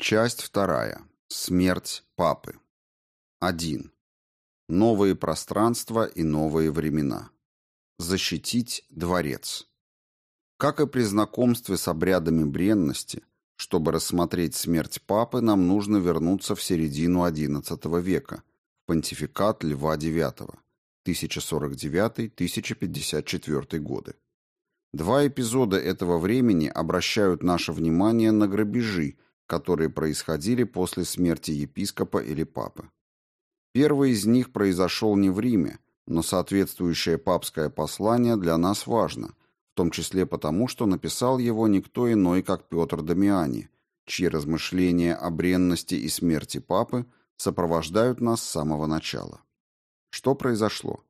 Часть вторая. Смерть папы. 1. Новые пространства и новые времена. Защитить дворец. Как и при знакомстве с обрядами бренности, чтобы рассмотреть смерть папы, нам нужно вернуться в середину XI века, в понтификат Льва IX, 1049-1054 годы. Два эпизода этого времени обращают наше внимание на грабежи, которые происходили после смерти епископа или папы. Первый из них произошел не в Риме, но соответствующее папское послание для нас важно, в том числе потому, что написал его никто иной, как Петр Дамиани, чьи размышления о бренности и смерти папы сопровождают нас с самого начала. Что произошло?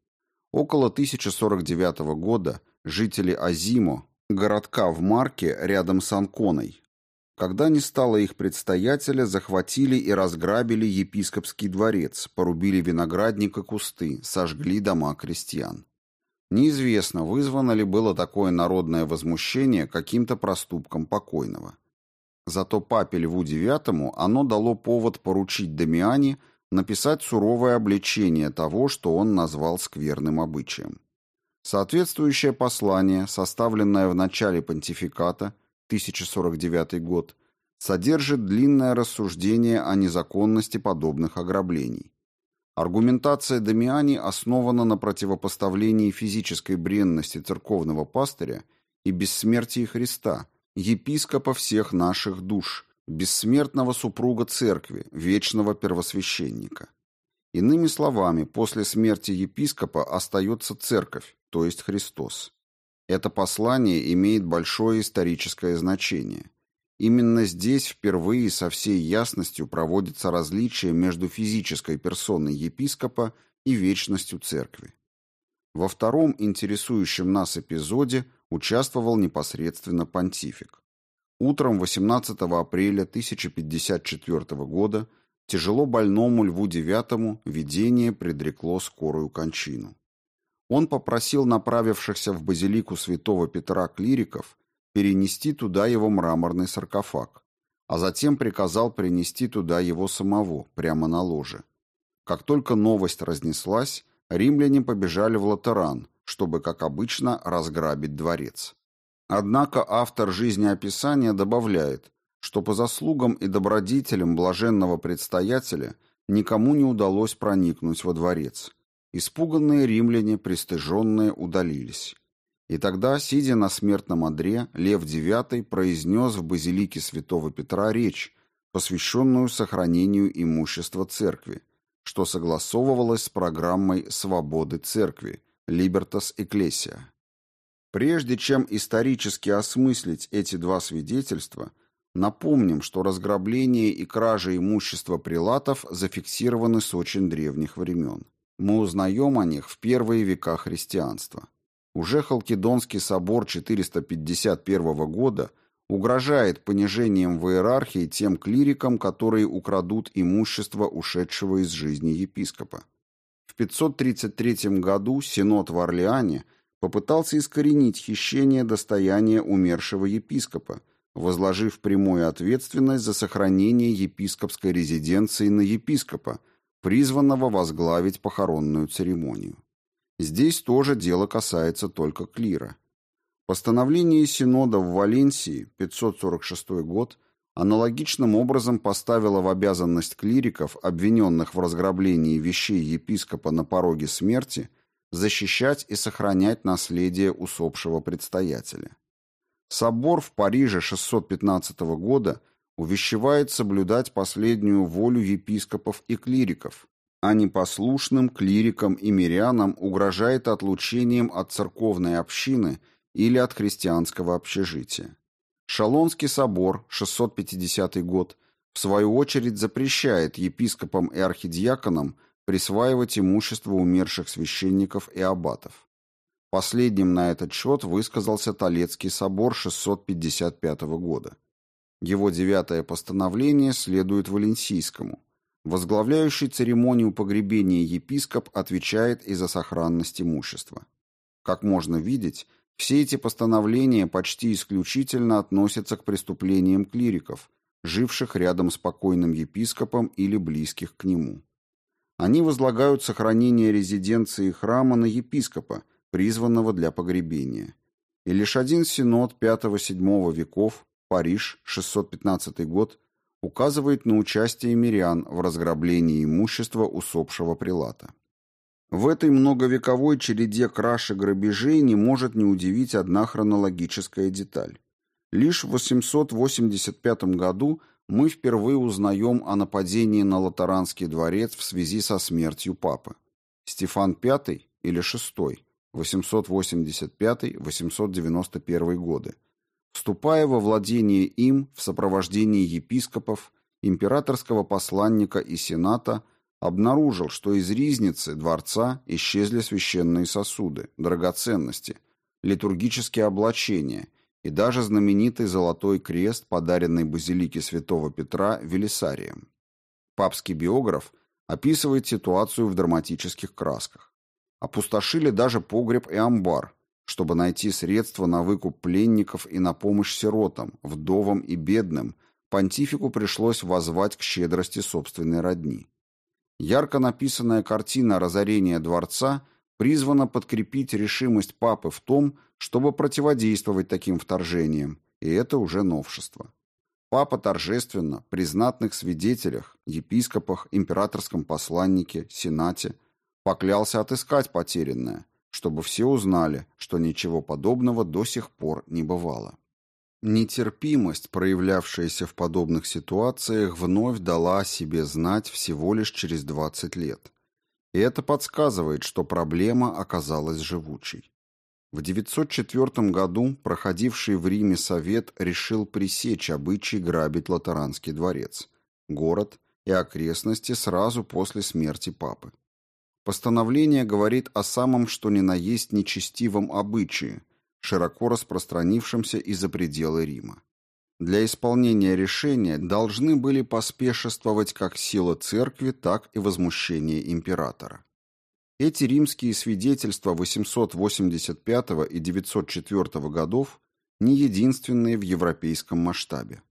Около 1049 года жители Азимо, городка в Марке рядом с Анконой, когда не стало их предстоятеля, захватили и разграбили епископский дворец, порубили виноградник и кусты, сожгли дома крестьян. Неизвестно, вызвано ли было такое народное возмущение каким-то проступком покойного. Зато папе Льву IX оно дало повод поручить Дамиане написать суровое обличение того, что он назвал скверным обычаем. Соответствующее послание, составленное в начале понтификата, 1049 год, содержит длинное рассуждение о незаконности подобных ограблений. Аргументация Дамиани основана на противопоставлении физической бренности церковного пастыря и бессмертии Христа, епископа всех наших душ, бессмертного супруга церкви, вечного первосвященника. Иными словами, после смерти епископа остается церковь, то есть Христос. Это послание имеет большое историческое значение. Именно здесь впервые со всей ясностью проводится различие между физической персоной епископа и вечностью церкви. Во втором интересующем нас эпизоде участвовал непосредственно понтифик. Утром 18 апреля 1054 года тяжело больному Льву IX видение предрекло скорую кончину. Он попросил направившихся в базилику святого Петра клириков перенести туда его мраморный саркофаг, а затем приказал принести туда его самого, прямо на ложе. Как только новость разнеслась, римляне побежали в Латеран, чтобы, как обычно, разграбить дворец. Однако автор жизнеописания добавляет, что по заслугам и добродетелям блаженного предстоятеля никому не удалось проникнуть во дворец – Испуганные римляне, пристыженные, удалились. И тогда, сидя на смертном одре, Лев IX произнес в базилике святого Петра речь, посвященную сохранению имущества церкви, что согласовывалось с программой свободы церкви «Libertas Ecclesia». Прежде чем исторически осмыслить эти два свидетельства, напомним, что разграбление и кража имущества прилатов зафиксированы с очень древних времен. Мы узнаем о них в первые века христианства. Уже Халкидонский собор 451 года угрожает понижением в иерархии тем клирикам, которые украдут имущество ушедшего из жизни епископа. В 533 году Синод в Орлеане попытался искоренить хищение достояния умершего епископа, возложив прямую ответственность за сохранение епископской резиденции на епископа, призванного возглавить похоронную церемонию. Здесь тоже дело касается только клира. Постановление Синода в Валенсии, 546 год, аналогичным образом поставило в обязанность клириков, обвиненных в разграблении вещей епископа на пороге смерти, защищать и сохранять наследие усопшего предстоятеля. Собор в Париже 615 года увещевает соблюдать последнюю волю епископов и клириков, а непослушным клирикам и мирянам угрожает отлучением от церковной общины или от христианского общежития. Шалонский собор, 650 год, в свою очередь запрещает епископам и архидиаконам присваивать имущество умерших священников и аббатов. Последним на этот счет высказался Толецкий собор 655 года. Его девятое постановление следует Валенсийскому. Возглавляющий церемонию погребения епископ отвечает и за сохранность имущества. Как можно видеть, все эти постановления почти исключительно относятся к преступлениям клириков, живших рядом с покойным епископом или близких к нему. Они возлагают сохранение резиденции храма на епископа, призванного для погребения. И лишь один синод V-VII веков, Париж, 615 год, указывает на участие мирян в разграблении имущества усопшего прилата. В этой многовековой череде краж и грабежей не может не удивить одна хронологическая деталь. Лишь в 885 году мы впервые узнаем о нападении на Латеранский дворец в связи со смертью папы. Стефан V или VI, 885-891 годы, вступая во владение им в сопровождении епископов, императорского посланника и сената, обнаружил, что из ризницы дворца исчезли священные сосуды, драгоценности, литургические облачения и даже знаменитый золотой крест, подаренный базилике святого Петра Велисарием. Папский биограф описывает ситуацию в драматических красках. Опустошили даже погреб и амбар, чтобы найти средства на выкуп пленников и на помощь сиротам, вдовам и бедным, понтифику пришлось возвать к щедрости собственной родни. Ярко написанная картина разорения дворца призвана подкрепить решимость папы в том, чтобы противодействовать таким вторжениям, и это уже новшество. Папа торжественно, при знатных свидетелях, епископах, императорском посланнике, сенате, поклялся отыскать потерянное, чтобы все узнали, что ничего подобного до сих пор не бывало. Нетерпимость, проявлявшаяся в подобных ситуациях, вновь дала о себе знать всего лишь через 20 лет. И это подсказывает, что проблема оказалась живучей. В 904 году проходивший в Риме совет решил пресечь обычай грабить Латеранский дворец, город и окрестности сразу после смерти папы. Постановление говорит о самом что ни на есть нечестивом обычае, широко распространившемся и за пределы Рима. Для исполнения решения должны были поспешествовать как сила церкви, так и возмущение императора. Эти римские свидетельства 885 и 904 годов не единственные в европейском масштабе.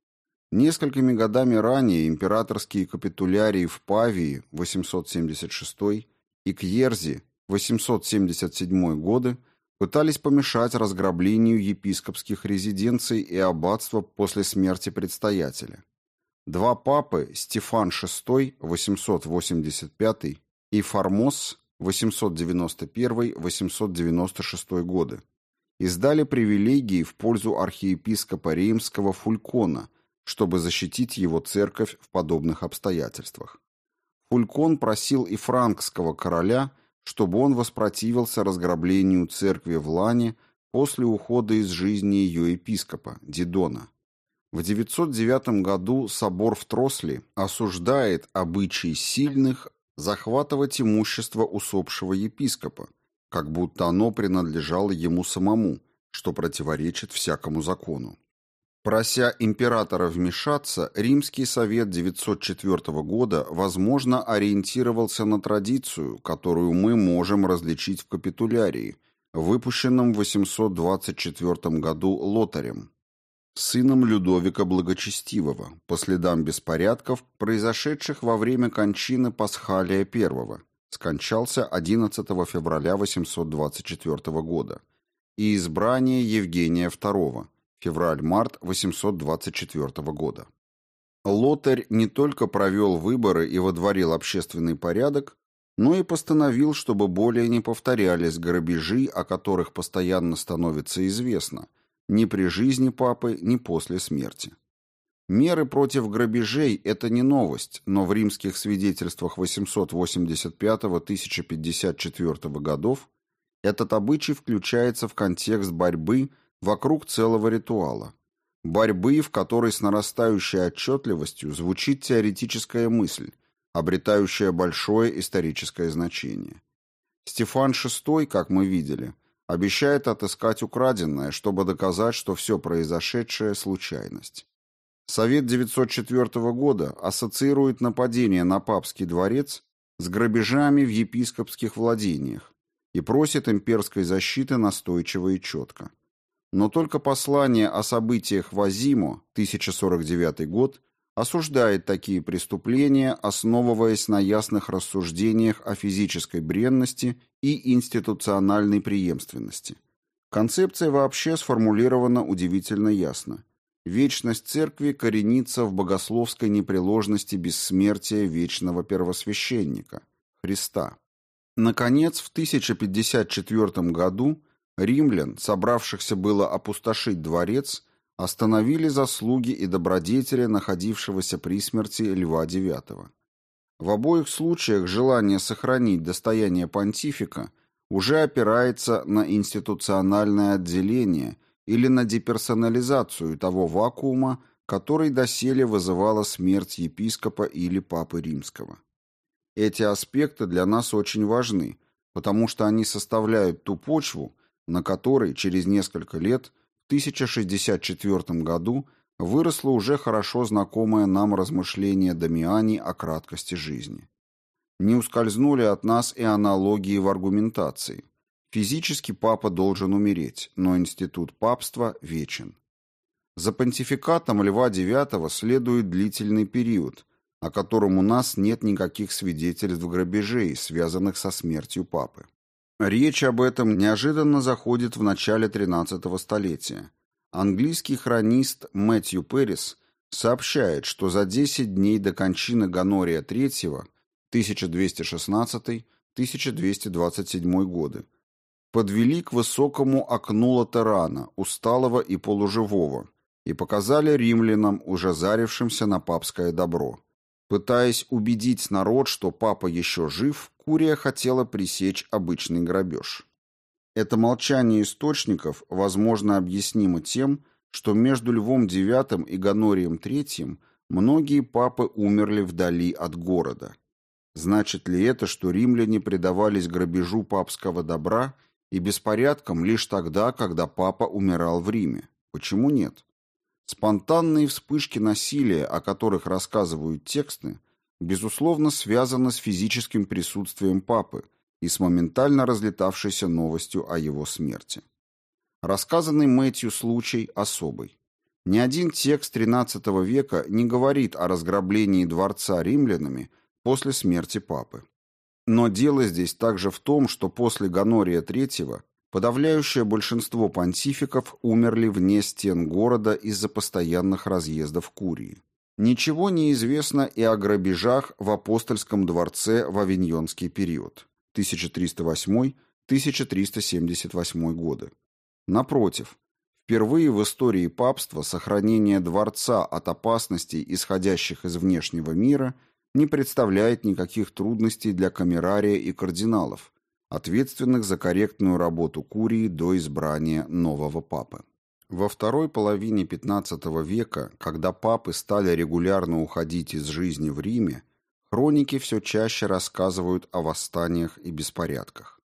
Несколькими годами ранее императорские капитулярии в Павии 876 и Кьерзи 877 годы пытались помешать разграблению епископских резиденций и аббатства после смерти предстоятеля. Два папы, Стефан VI, 885, и Формос, 891-896 годы, издали привилегии в пользу архиепископа римского Фулькона, чтобы защитить его церковь в подобных обстоятельствах. Фулькон просил и франкского короля – чтобы он воспротивился разграблению церкви в Лане после ухода из жизни ее епископа, Дидона. В 909 году собор в Тросли осуждает обычай сильных захватывать имущество усопшего епископа, как будто оно принадлежало ему самому, что противоречит всякому закону. Прося императора вмешаться, Римский совет 904 года, возможно, ориентировался на традицию, которую мы можем различить в капитулярии, выпущенном в 824 году Лотарем, сыном Людовика Благочестивого, по следам беспорядков, произошедших во время кончины Пасхалия I, скончался 11 февраля 824 года, и избрание Евгения II – февраль-март 824 года. Лотарь не только провел выборы и водворил общественный порядок, но и постановил, чтобы более не повторялись грабежи, о которых постоянно становится известно, ни при жизни папы, ни после смерти. Меры против грабежей – это не новость, но в римских свидетельствах 885-1054 годов этот обычай включается в контекст борьбы вокруг целого ритуала. Борьбы, в которой с нарастающей отчетливостью звучит теоретическая мысль, обретающая большое историческое значение. Стефан VI, как мы видели, обещает отыскать украденное, чтобы доказать, что все произошедшее – случайность. Совет 904 года ассоциирует нападение на папский дворец с грабежами в епископских владениях и просит имперской защиты настойчиво и четко. Но только послание о событиях в Азимо, 1049 год, осуждает такие преступления, основываясь на ясных рассуждениях о физической бренности и институциональной преемственности. Концепция вообще сформулирована удивительно ясно. Вечность церкви коренится в богословской непреложности бессмертия вечного первосвященника – Христа. Наконец, в 1054 году римлян, собравшихся было опустошить дворец, остановили заслуги и добродетели находившегося при смерти Льва IX. В обоих случаях желание сохранить достояние понтифика уже опирается на институциональное отделение или на деперсонализацию того вакуума, который доселе вызывала смерть епископа или папы римского. Эти аспекты для нас очень важны, потому что они составляют ту почву, на которой через несколько лет 1064 году выросло уже хорошо знакомое нам размышление Дамиани о краткости жизни. Не ускользнули от нас и аналогии в аргументации. Физически папа должен умереть, но институт папства вечен. За понтификатом Льва IX следует длительный период, о котором у нас нет никаких свидетельств грабежей, связанных со смертью папы. Речь об этом неожиданно заходит в начале XIII столетия. Английский хронист Мэтью Перрис сообщает, что за 10 дней до кончины Ганория III 1216-1227 годы подвели к высокому окну Латерана, усталого и полуживого, и показали римлянам, уже зарившимся на папское добро. Пытаясь убедить народ, что папа еще жив, Курия хотела пресечь обычный грабеж. Это молчание источников, возможно, объяснимо тем, что между Львом IX и Гонорием III многие папы умерли вдали от города. Значит ли это, что римляне предавались грабежу папского добра и беспорядкам лишь тогда, когда папа умирал в Риме? Почему нет? Спонтанные вспышки насилия, о которых рассказывают тексты, безусловно связаны с физическим присутствием папы и с моментально разлетавшейся новостью о его смерти. Рассказанный Мэтью случай особый. Ни один текст XIII века не говорит о разграблении дворца римлянами после смерти папы. Но дело здесь также в том, что после Гонория III Подавляющее большинство понтификов умерли вне стен города из-за постоянных разъездов Курии. Ничего не известно и о грабежах в апостольском дворце в авиньонский период 1308-1378 годы. Напротив, впервые в истории папства сохранение дворца от опасностей, исходящих из внешнего мира, не представляет никаких трудностей для камерария и кардиналов, ответственных за корректную работу Курии до избрания нового папы. Во второй половине XV века, когда папы стали регулярно уходить из жизни в Риме, хроники все чаще рассказывают о восстаниях и беспорядках.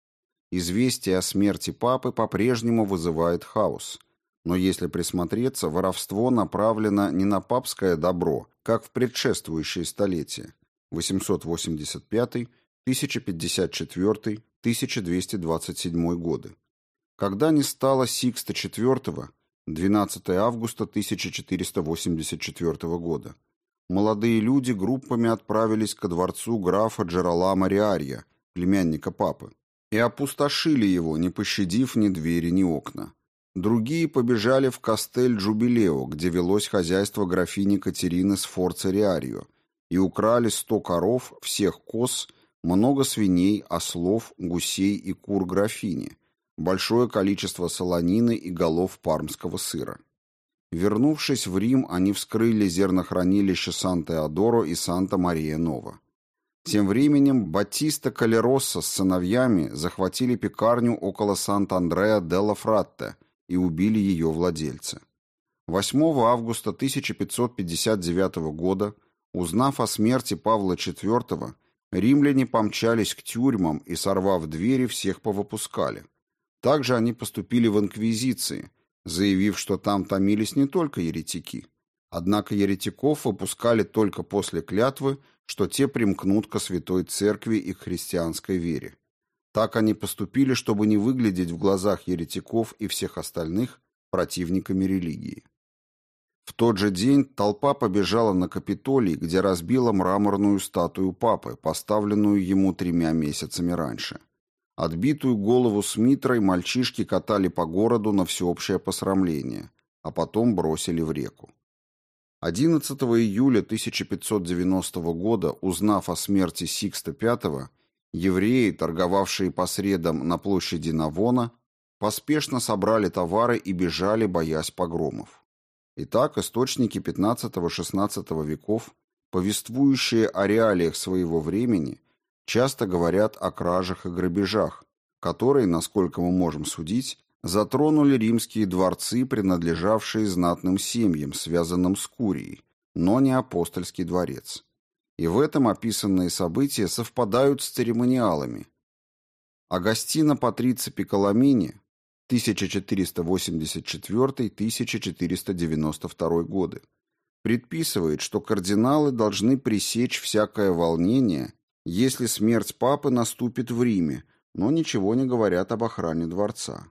Известие о смерти папы по-прежнему вызывает хаос, но если присмотреться, воровство направлено не на папское добро, как в предшествующие столетия 885, 1054, 1227 годы. Когда не стало Сикста IV, 12 августа 1484 года, молодые люди группами отправились ко дворцу графа Джералама Риария, племянника папы, и опустошили его, не пощадив ни двери, ни окна. Другие побежали в Кастель Джубилео, где велось хозяйство графини Катерины Сфорца Риарио, и украли сто коров, всех коз – много свиней, ослов, гусей и кур графини, большое количество солонины и голов пармского сыра. Вернувшись в Рим, они вскрыли зернохранилище Санта-Теодоро и Санта-Мария-Нова. Тем временем Батиста Калеросса с сыновьями захватили пекарню около Сант-Андреа-делла-Фратте и убили ее владельца. 8 августа 1559 года, узнав о смерти Павла IV, Римляне помчались к тюрьмам и, сорвав двери, всех повыпускали. Также они поступили в инквизиции, заявив, что там томились не только еретики. Однако еретиков выпускали только после клятвы, что те примкнут ко святой церкви и к христианской вере. Так они поступили, чтобы не выглядеть в глазах еретиков и всех остальных противниками религии. В тот же день толпа побежала на Капитолий, где разбила мраморную статую папы, поставленную ему тремя месяцами раньше. Отбитую голову с митрой мальчишки катали по городу на всеобщее посрамление, а потом бросили в реку. 11 июля 1590 года, узнав о смерти Сикста V, евреи, торговавшие по средам на площади Навона, поспешно собрали товары и бежали, боясь погромов. Итак, источники XV-XVI веков, повествующие о реалиях своего времени, часто говорят о кражах и грабежах, которые, насколько мы можем судить, затронули римские дворцы, принадлежавшие знатным семьям, связанным с Курией, но не апостольский дворец. И в этом описанные события совпадают с церемониалами. Агастино Патрица Пиколамини 1484-1492 годы предписывает, что кардиналы должны пресечь всякое волнение, если смерть папы наступит в Риме, но ничего не говорят об охране дворца.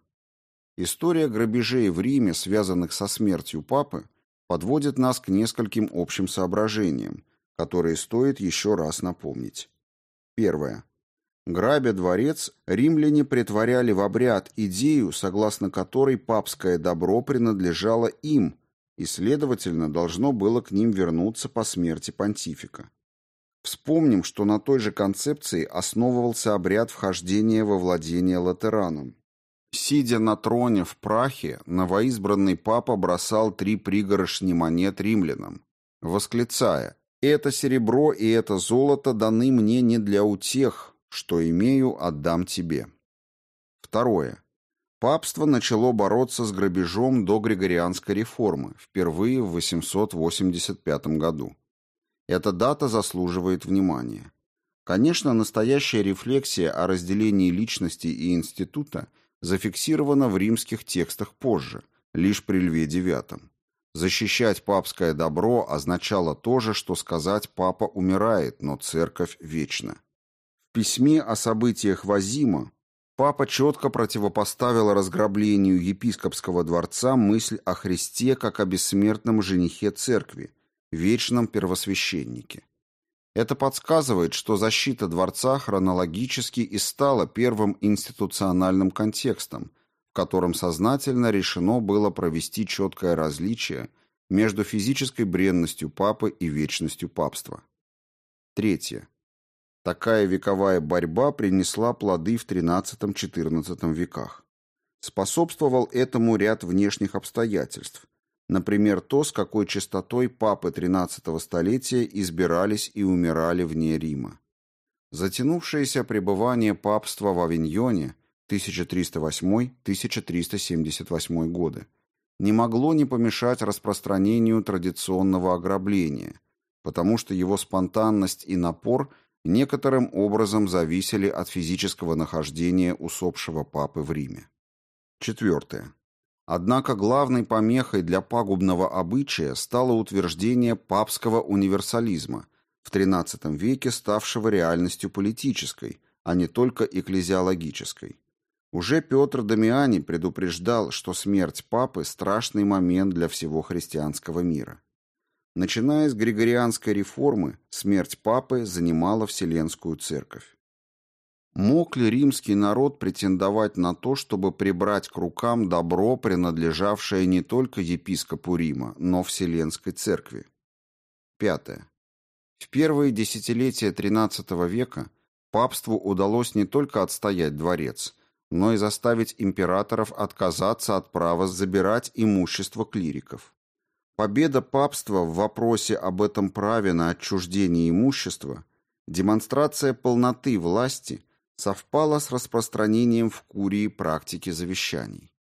История грабежей в Риме, связанных со смертью папы, подводит нас к нескольким общим соображениям, которые стоит еще раз напомнить. Первое. Грабя дворец, римляне претворяли в обряд идею, согласно которой папское добро принадлежало им и, следовательно, должно было к ним вернуться по смерти понтифика. Вспомним, что на той же концепции основывался обряд вхождения во владение латераном. Сидя на троне в прахе, новоизбранный папа бросал три пригорошни монет римлянам, восклицая «Это серебро и это золото даны мне не для утех, что имею, отдам тебе». Второе. Папство начало бороться с грабежом до Григорианской реформы, впервые в 885 году. Эта дата заслуживает внимания. Конечно, настоящая рефлексия о разделении личности и института – зафиксировано в римских текстах позже, лишь при Льве IX. Защищать папское добро означало то же, что сказать «папа умирает, но церковь вечна». Письме о событиях Вазима папа четко противопоставил разграблению епископского дворца мысль о Христе как о бессмертном женихе церкви, вечном первосвященнике. Это подсказывает, что защита дворца хронологически и стала первым институциональным контекстом, в котором сознательно решено было провести четкое различие между физической бренностью папы и вечностью папства. Третье. Такая вековая борьба принесла плоды в XIII-XIV веках. Способствовал этому ряд внешних обстоятельств, Например, то, с какой частотой папы XIII столетия избирались и умирали вне Рима. Затянувшееся пребывание папства в Авиньоне 1308-1378 годы не могло не помешать распространению традиционного ограбления, потому что его спонтанность и напор некоторым образом зависели от физического нахождения усопшего папы в Риме. Четвертое. Однако главной помехой для пагубного обычая стало утверждение папского универсализма, в XIII веке ставшего реальностью политической, а не только экклезиологической. Уже Петр Дамиани предупреждал, что смерть папы – страшный момент для всего христианского мира. Начиная с Григорианской реформы, смерть папы занимала Вселенскую Церковь. Мог ли римский народ претендовать на то, чтобы прибрать к рукам добро, принадлежавшее не только епископу Рима, но Вселенской Церкви? Пятое. В первые десятилетия XIII века папству удалось не только отстоять дворец, но и заставить императоров отказаться от права забирать имущество клириков. Победа папства в вопросе об этом праве на отчуждение имущества, демонстрация полноты власти – совпало с распространением в Курии практики завещаний.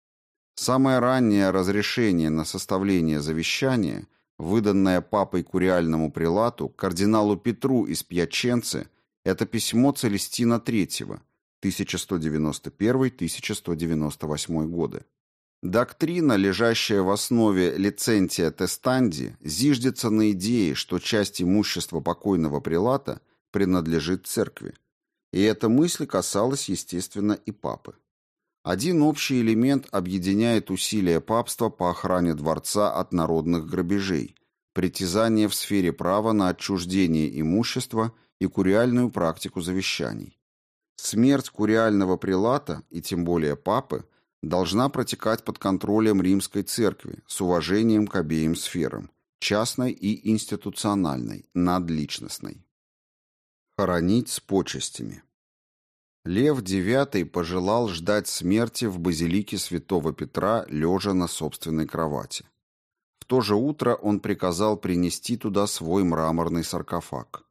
Самое раннее разрешение на составление завещания, выданное папой куриальному прилату, кардиналу Петру из Пьяченцы, это письмо Целестина III, 1191-1198 годы. Доктрина, лежащая в основе лицентия тестанди, зиждется на идее, что часть имущества покойного прилата принадлежит церкви. И эта мысль касалась, естественно, и папы. Один общий элемент объединяет усилия папства по охране дворца от народных грабежей, притязание в сфере права на отчуждение имущества и куриальную практику завещаний. Смерть куриального прилата, и тем более папы, должна протекать под контролем римской церкви с уважением к обеим сферам – частной и институциональной, надличностной. Хоронить с почестями. Лев IX пожелал ждать смерти в базилике святого Петра, лежа на собственной кровати. В то же утро он приказал принести туда свой мраморный саркофаг.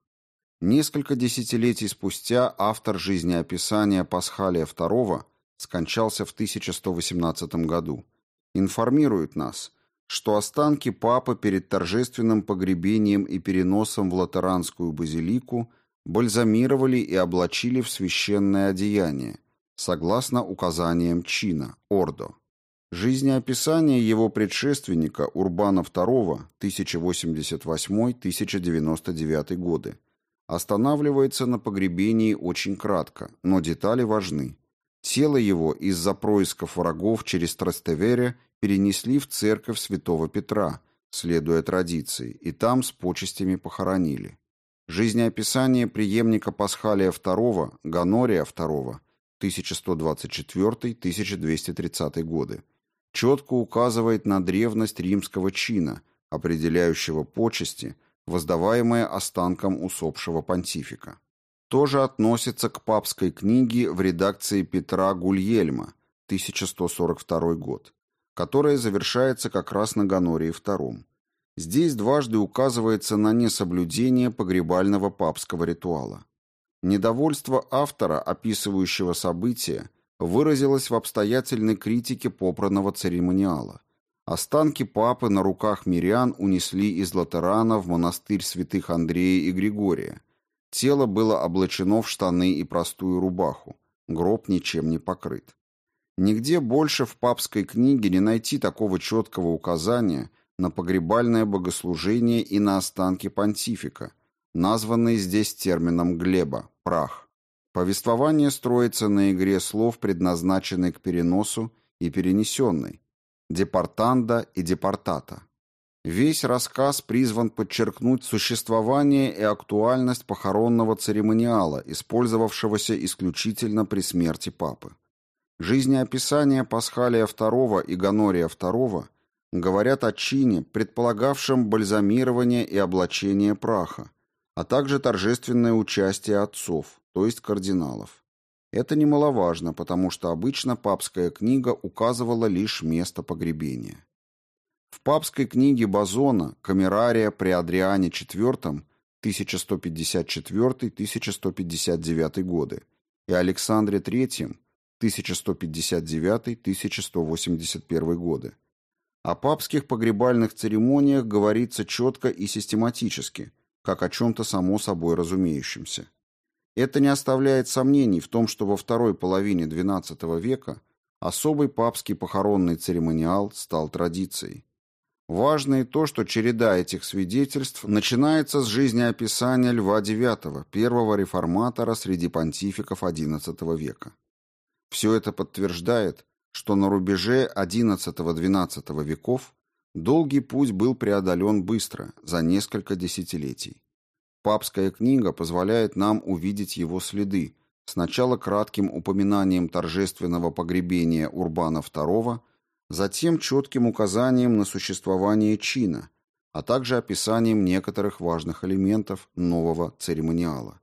Несколько десятилетий спустя автор жизнеописания Пасхалия II скончался в 1118 году, информирует нас, что останки папы перед торжественным погребением и переносом в Латеранскую базилику бальзамировали и облачили в священное одеяние, согласно указаниям чина, ордо. Жизнеописание его предшественника Урбана II 1088-1099 годы останавливается на погребении очень кратко, но детали важны. Тело его из-за происков врагов через Трастевере перенесли в церковь святого Петра, следуя традиции, и там с почестями похоронили. Жизнеописание преемника Пасхалия II, Ганория II, 1124-1230 годы, четко указывает на древность римского чина, определяющего почести, воздаваемые останкам усопшего понтифика. Тоже относится к папской книге в редакции Петра Гульельма, 1142 год, которая завершается как раз на Ганории II. Здесь дважды указывается на несоблюдение погребального папского ритуала. Недовольство автора, описывающего события, выразилось в обстоятельной критике попранного церемониала. Останки папы на руках мирян унесли из Латерана в монастырь святых Андрея и Григория. Тело было облачено в штаны и простую рубаху. Гроб ничем не покрыт. Нигде больше в папской книге не найти такого четкого указания на погребальное богослужение и на останки понтифика, названные здесь термином «глеба» – «прах». Повествование строится на игре слов, предназначенной к переносу и перенесенной – депортанда и депортата. Весь рассказ призван подчеркнуть существование и актуальность похоронного церемониала, использовавшегося исключительно при смерти папы. Жизнеописание Пасхалия II и Гонория II – Говорят о чине, предполагавшем бальзамирование и облачение праха, а также торжественное участие отцов, то есть кардиналов. Это немаловажно, потому что обычно папская книга указывала лишь место погребения. В папской книге Базона «Камерария при Адриане IV» 1154-1159 годы и Александре III 1159-1181 годы о папских погребальных церемониях говорится четко и систематически, как о чем-то само собой разумеющемся. Это не оставляет сомнений в том, что во второй половине XII века особый папский похоронный церемониал стал традицией. Важно и то, что череда этих свидетельств начинается с жизнеописания Льва IX, первого реформатора среди понтификов XI века. Все это подтверждает, что на рубеже XI-XII веков долгий путь был преодолен быстро, за несколько десятилетий. Папская книга позволяет нам увидеть его следы, сначала кратким упоминанием торжественного погребения Урбана II, затем четким указанием на существование чина, а также описанием некоторых важных элементов нового церемониала.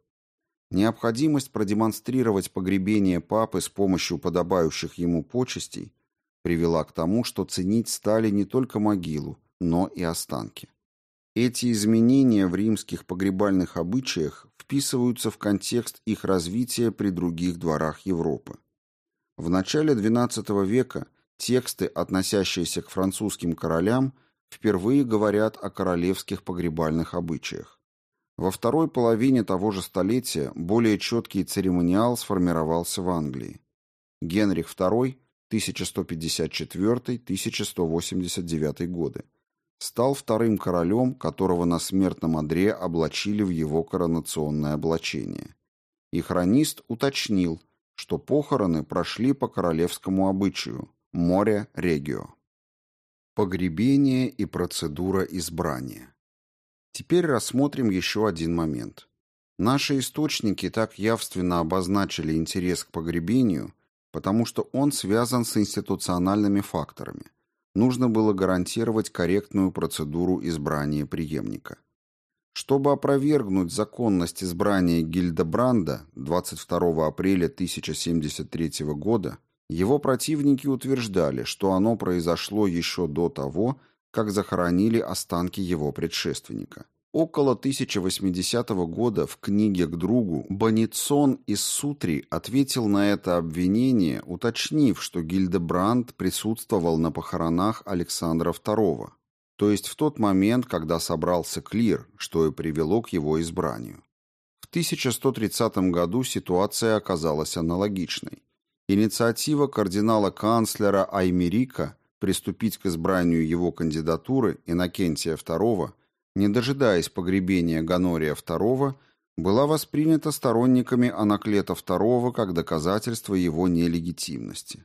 Необходимость продемонстрировать погребение папы с помощью подобающих ему почестей привела к тому, что ценить стали не только могилу, но и останки. Эти изменения в римских погребальных обычаях вписываются в контекст их развития при других дворах Европы. В начале XII века тексты, относящиеся к французским королям, впервые говорят о королевских погребальных обычаях. Во второй половине того же столетия более четкий церемониал сформировался в Англии. Генрих II 1154-1189 годы стал вторым королем, которого на смертном одре облачили в его коронационное облачение. И хронист уточнил, что похороны прошли по королевскому обычаю – море регио. Погребение и процедура избрания. Теперь рассмотрим еще один момент. Наши источники так явственно обозначили интерес к погребению, потому что он связан с институциональными факторами. Нужно было гарантировать корректную процедуру избрания преемника. Чтобы опровергнуть законность избрания Гильдебранда 22 апреля 1073 года, его противники утверждали, что оно произошло еще до того, как захоронили останки его предшественника. Около 1080 года в книге к другу Боницон из Сутри ответил на это обвинение, уточнив, что Гильдебранд присутствовал на похоронах Александра II, то есть в тот момент, когда собрался клир, что и привело к его избранию. В 1130 году ситуация оказалась аналогичной. Инициатива кардинала-канцлера Аймерика приступить к избранию его кандидатуры Иннокентия II, не дожидаясь погребения Ганория II, была воспринята сторонниками Анаклета II как доказательство его нелегитимности.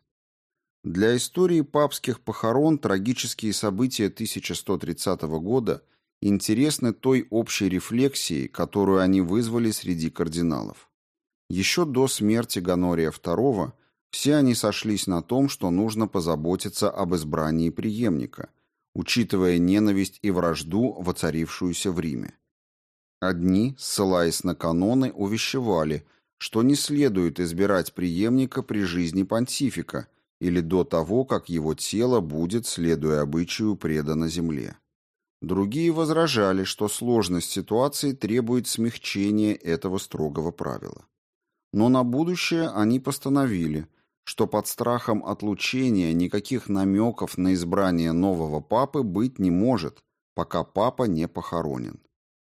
Для истории папских похорон трагические события 1130 года интересны той общей рефлексией, которую они вызвали среди кардиналов. Еще до смерти Ганория II все они сошлись на том, что нужно позаботиться об избрании преемника, учитывая ненависть и вражду, воцарившуюся в Риме. Одни, ссылаясь на каноны, увещевали, что не следует избирать преемника при жизни понтифика – или до того, как его тело будет, следуя обычаю, предано земле. Другие возражали, что сложность ситуации требует смягчения этого строгого правила. Но на будущее они постановили, что под страхом отлучения никаких намеков на избрание нового папы быть не может, пока папа не похоронен.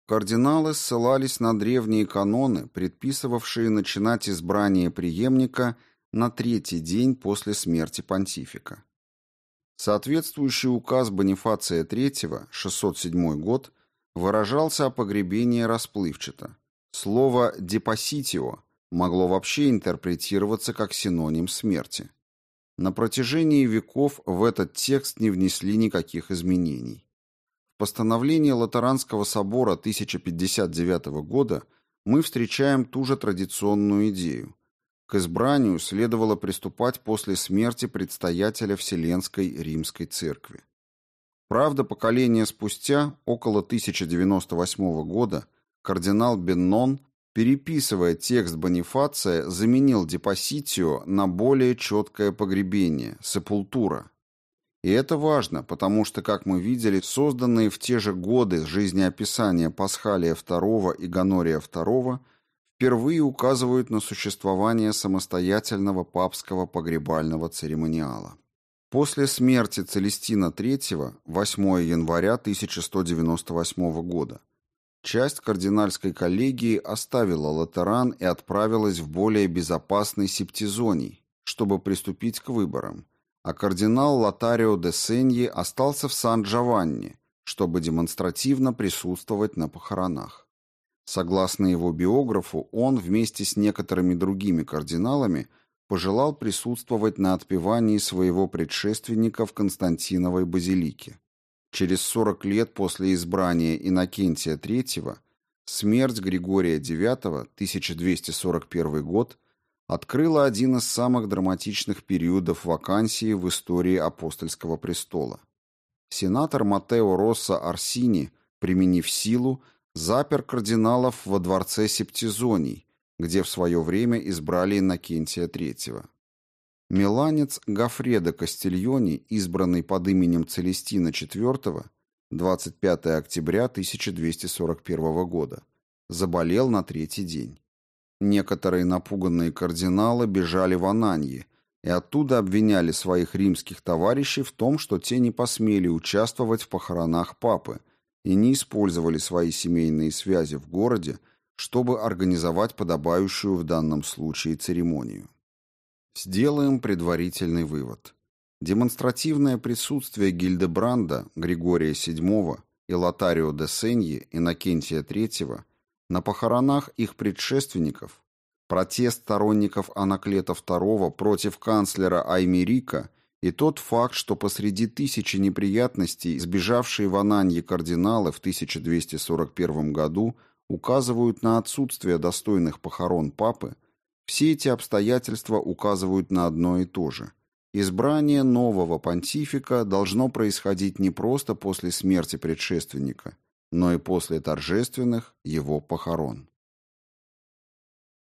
Кардиналы ссылались на древние каноны, предписывавшие начинать избрание преемника – на третий день после смерти понтифика. Соответствующий указ Бонифация III, 607 год, выражался о погребении расплывчато. Слово «депоситио» могло вообще интерпретироваться как синоним смерти. На протяжении веков в этот текст не внесли никаких изменений. В постановлении Латеранского собора 1059 года мы встречаем ту же традиционную идею к избранию следовало приступать после смерти предстоятеля Вселенской Римской Церкви. Правда, поколение спустя, около 1098 года, кардинал Беннон, переписывая текст Бонифация, заменил депоситио на более четкое погребение – сепультура. И это важно, потому что, как мы видели, созданные в те же годы жизнеописания Пасхалия II и Гонория II – впервые указывают на существование самостоятельного папского погребального церемониала. После смерти Целестина III, 8 января 1198 года, часть кардинальской коллегии оставила Латеран и отправилась в более безопасный Септизоний, чтобы приступить к выборам, а кардинал Лотарио де Сеньи остался в Сан-Джованни, чтобы демонстративно присутствовать на похоронах. Согласно его биографу, он вместе с некоторыми другими кардиналами пожелал присутствовать на отпевании своего предшественника в Константиновой базилике. Через 40 лет после избрания Иннокентия III смерть Григория IX, 1241 год, открыла один из самых драматичных периодов вакансии в истории апостольского престола. Сенатор Матео Росса Арсини, применив силу, запер кардиналов во дворце Септизоний, где в свое время избрали Иннокентия III. Миланец Гафредо Кастильони, избранный под именем Целестина IV, 25 октября 1241 года, заболел на третий день. Некоторые напуганные кардиналы бежали в Ананьи и оттуда обвиняли своих римских товарищей в том, что те не посмели участвовать в похоронах папы, и не использовали свои семейные связи в городе, чтобы организовать подобающую в данном случае церемонию. Сделаем предварительный вывод. Демонстративное присутствие Гильдебранда, Григория VII и Лотарио де Сеньи, Иннокентия III на похоронах их предшественников протест сторонников Анаклета II против канцлера Аймерика и тот факт, что посреди тысячи неприятностей сбежавшие в Ананье кардиналы в 1241 году указывают на отсутствие достойных похорон папы, все эти обстоятельства указывают на одно и то же. Избрание нового понтифика должно происходить не просто после смерти предшественника, но и после торжественных его похорон.